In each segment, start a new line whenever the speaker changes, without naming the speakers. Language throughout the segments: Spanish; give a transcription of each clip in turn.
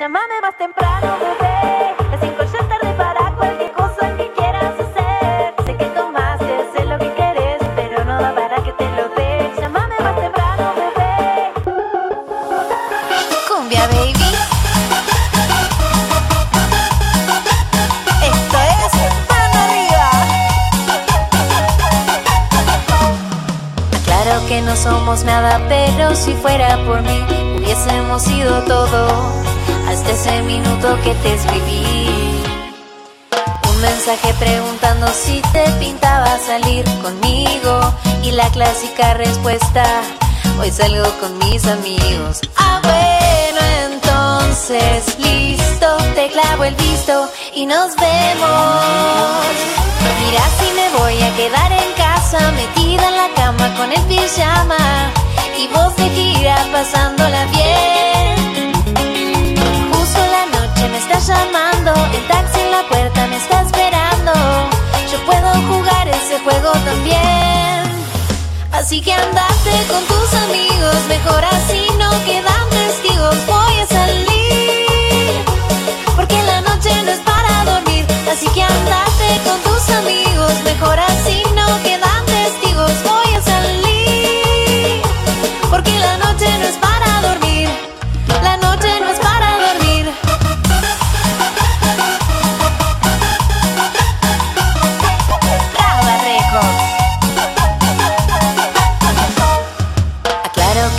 Llámame más temprano, bebé. Las cinco ya tarde para cualquier cosa que quieras hacer. Sé que tomaste, sé lo que querés, pero no para que te lo dé. Llámame más temprano, bebé.
Cumbia Baby. Esto es Mano Arriba.
Claro que no somos nada, pero si fuera por mí, hubiésemos sido todo. Hasta ese minuto que te escribí. Un mensaje preguntando si te pintaba salir conmigo. Y la clásica respuesta, hoy salgo con mis amigos. Ah, bueno, entonces, listo, te clavo el visto y nos vemos. Mira si me voy a quedar en casa, metida en la cama con el pijama. Y vos de gira pasándola bien. Así que andate con tus amigos, mejor así no quedan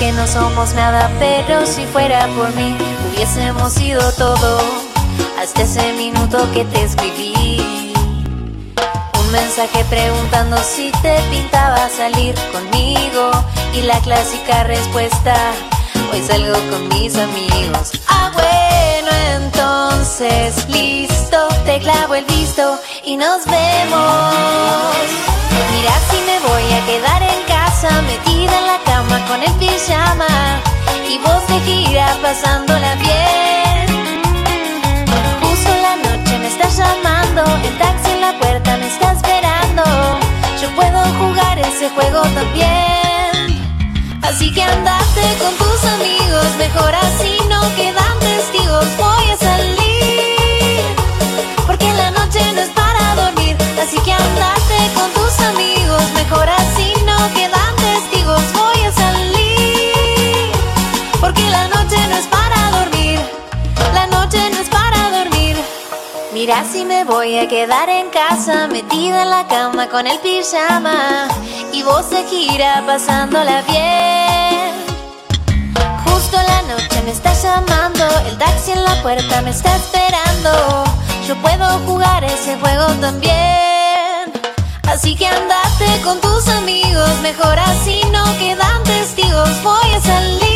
que no somos nada, pero si fuera por mí, hubiésemos sido todo. Hasta ese minuto que te escribí. Un mensaje preguntando si te pintaba salir conmigo. Y la clásica respuesta, hoy salgo con mis amigos. Ah, bueno, entonces, listo, te clavo el visto y nos vemos. Pasándola bien. Justo la noche me está llamando, el taxi en la puerta me está esperando. Yo puedo jugar ese juego también. Así que andate con tus amigos, mejor así no quedan testigos. Mira si me voy a quedar en casa, metida en la cama con el pijama. Y vos de gira pasándola bien. Justo la noche me está llamando, el taxi en la puerta me está esperando. Yo puedo jugar ese juego también. Así que andate con tus amigos, mejor así no quedan testigos. Voy a salir,